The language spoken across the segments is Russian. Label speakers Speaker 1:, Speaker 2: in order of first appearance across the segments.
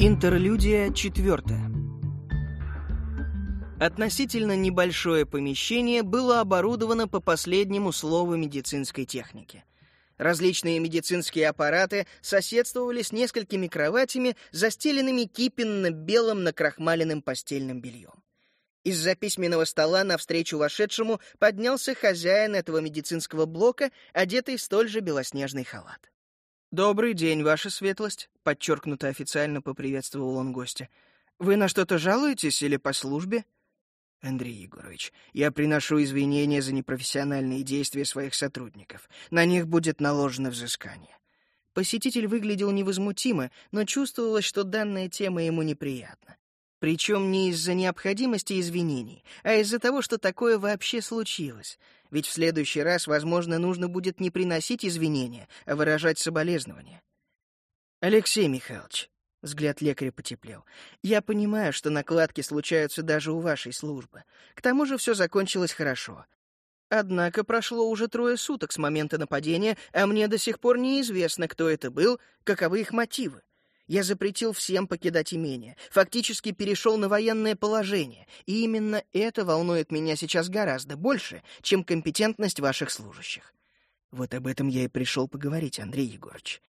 Speaker 1: Интерлюдия четвертая. Относительно небольшое помещение было оборудовано по последнему слову медицинской техники. Различные медицинские аппараты соседствовали с несколькими кроватями, застеленными кипенно-белым накрахмаленным постельным бельем. Из-за письменного стола навстречу вошедшему поднялся хозяин этого медицинского блока, одетый в столь же белоснежный халат. «Добрый день, ваша светлость», — подчеркнуто официально поприветствовал он гостя. «Вы на что-то жалуетесь или по службе?» «Андрей Егорович, я приношу извинения за непрофессиональные действия своих сотрудников. На них будет наложено взыскание». Посетитель выглядел невозмутимо, но чувствовалось, что данная тема ему неприятна. Причем не из-за необходимости извинений, а из-за того, что такое вообще случилось. Ведь в следующий раз, возможно, нужно будет не приносить извинения, а выражать соболезнования. «Алексей Михайлович», — взгляд лекаря потеплел, — «я понимаю, что накладки случаются даже у вашей службы. К тому же все закончилось хорошо. Однако прошло уже трое суток с момента нападения, а мне до сих пор неизвестно, кто это был, каковы их мотивы. Я запретил всем покидать имение, фактически перешел на военное положение, и именно это волнует меня сейчас гораздо больше, чем компетентность ваших служащих. Вот об этом я и пришел поговорить, Андрей Егорович.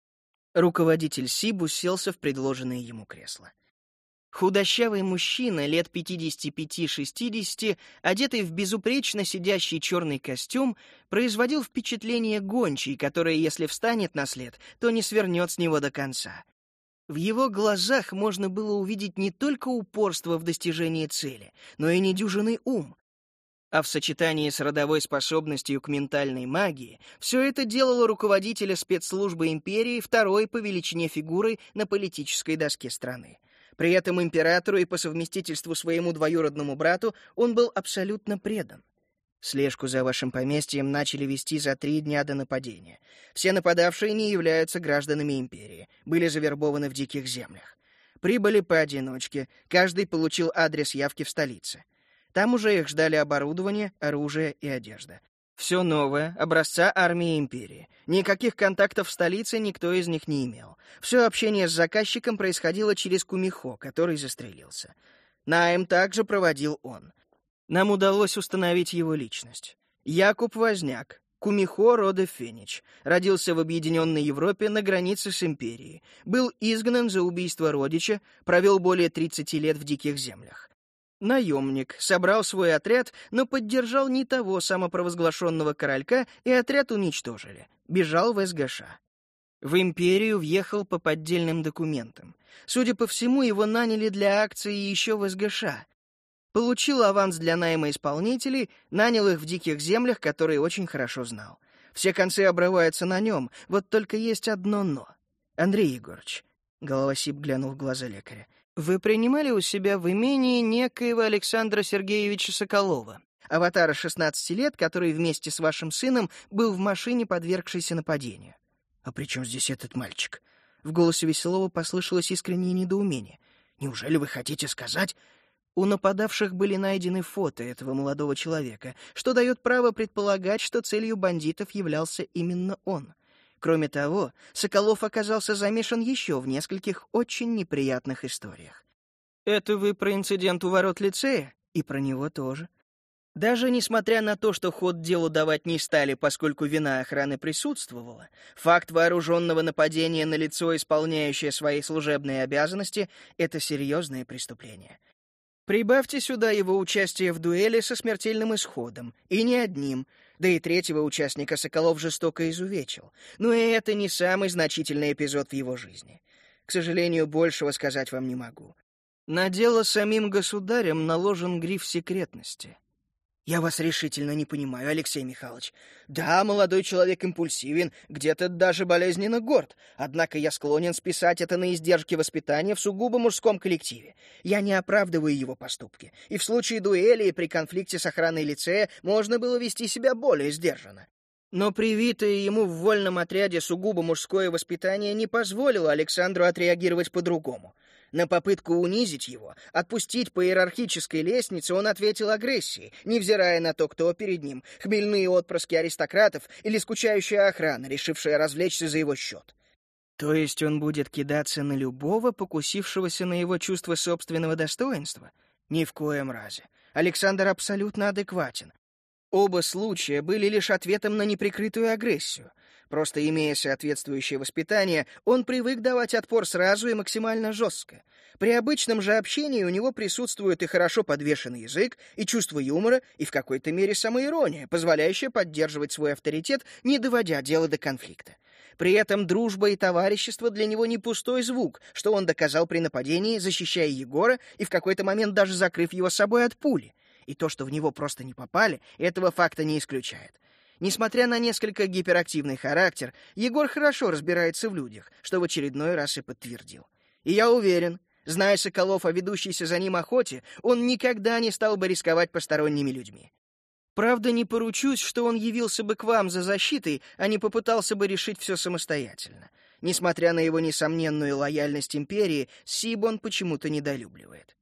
Speaker 1: Руководитель СИБ уселся в предложенное ему кресло. Худощавый мужчина лет 55-60, одетый в безупречно сидящий черный костюм, производил впечатление гончей, которая, если встанет на след, то не свернет с него до конца. В его глазах можно было увидеть не только упорство в достижении цели, но и недюжинный ум. А в сочетании с родовой способностью к ментальной магии все это делало руководителя спецслужбы империи второй по величине фигурой на политической доске страны. При этом императору и по совместительству своему двоюродному брату он был абсолютно предан. Слежку за вашим поместьем начали вести за три дня до нападения. Все нападавшие не являются гражданами империи, были завербованы в диких землях. Прибыли поодиночке, каждый получил адрес явки в столице. Там уже их ждали оборудование, оружие и одежда. Все новое, образца армии империи. Никаких контактов в столице никто из них не имел. Все общение с заказчиком происходило через Кумихо, который застрелился. Найм также проводил он. Нам удалось установить его личность. Якуб Возняк, Кумихо рода Фенич, родился в Объединенной Европе на границе с империей, был изгнан за убийство родича, провел более 30 лет в диких землях. Наемник, собрал свой отряд, но поддержал не того самопровозглашенного королька, и отряд уничтожили. Бежал в СГШ. В империю въехал по поддельным документам. Судя по всему, его наняли для акции еще в СГШ, Получил аванс для найма исполнителей, нанял их в диких землях, которые очень хорошо знал. Все концы обрываются на нем, вот только есть одно «но». Андрей Егорович, — Головосип глянул в глаза лекаря, — вы принимали у себя в имении некоего Александра Сергеевича Соколова, аватара 16 лет, который вместе с вашим сыном был в машине, подвергшейся нападению. А при чем здесь этот мальчик? В голосе Веселова послышалось искреннее недоумение. Неужели вы хотите сказать, у нападавших были найдены фото этого молодого человека, что дает право предполагать, что целью бандитов являлся именно он. Кроме того, Соколов оказался замешан еще в нескольких очень неприятных историях. «Это вы про инцидент у ворот лицея?» «И про него тоже». Даже несмотря на то, что ход делу давать не стали, поскольку вина охраны присутствовала, факт вооруженного нападения на лицо, исполняющее свои служебные обязанности, — это серьезное преступление. Прибавьте сюда его участие в дуэли со смертельным исходом, и не одним, да и третьего участника Соколов жестоко изувечил. Но и это не самый значительный эпизод в его жизни. К сожалению, большего сказать вам не могу. На дело самим государем наложен гриф секретности. Я вас решительно не понимаю, Алексей Михайлович. Да, молодой человек импульсивен, где-то даже болезненно горд, однако я склонен списать это на издержки воспитания в сугубо мужском коллективе. Я не оправдываю его поступки, и в случае дуэли и при конфликте с охраной лицея можно было вести себя более сдержанно. Но привитое ему в вольном отряде сугубо мужское воспитание не позволило Александру отреагировать по-другому — на попытку унизить его, отпустить по иерархической лестнице, он ответил агрессией, невзирая на то, кто перед ним, хмельные отпрыски аристократов или скучающая охрана, решившая развлечься за его счет. То есть он будет кидаться на любого, покусившегося на его чувство собственного достоинства? Ни в коем разе. Александр абсолютно адекватен. Оба случая были лишь ответом на неприкрытую агрессию. Просто имея соответствующее воспитание, он привык давать отпор сразу и максимально жестко. При обычном же общении у него присутствует и хорошо подвешенный язык, и чувство юмора, и в какой-то мере самоирония, позволяющая поддерживать свой авторитет, не доводя дело до конфликта. При этом дружба и товарищество для него не пустой звук, что он доказал при нападении, защищая Егора и в какой-то момент даже закрыв его собой от пули. И то, что в него просто не попали, этого факта не исключает. Несмотря на несколько гиперактивный характер, Егор хорошо разбирается в людях, что в очередной раз и подтвердил. И я уверен, зная Соколов о ведущейся за ним охоте, он никогда не стал бы рисковать посторонними людьми. Правда, не поручусь, что он явился бы к вам за защитой, а не попытался бы решить все самостоятельно. Несмотря на его несомненную лояльность империи, Сиб он почему-то недолюбливает.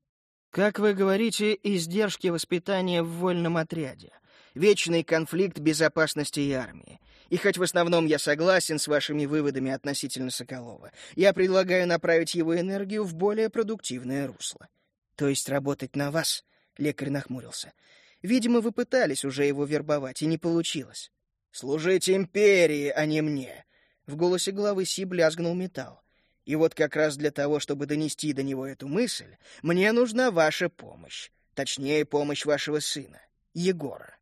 Speaker 1: Как вы говорите, издержки воспитания в вольном отряде. Вечный конфликт безопасности и армии. И хоть в основном я согласен с вашими выводами относительно Соколова, я предлагаю направить его энергию в более продуктивное русло. То есть работать на вас, — лекарь нахмурился. Видимо, вы пытались уже его вербовать, и не получилось. «Служить империи, а не мне!» В голосе главы Си блязгнул металл. «И вот как раз для того, чтобы донести до него эту мысль, мне нужна ваша помощь. Точнее, помощь вашего сына, Егора».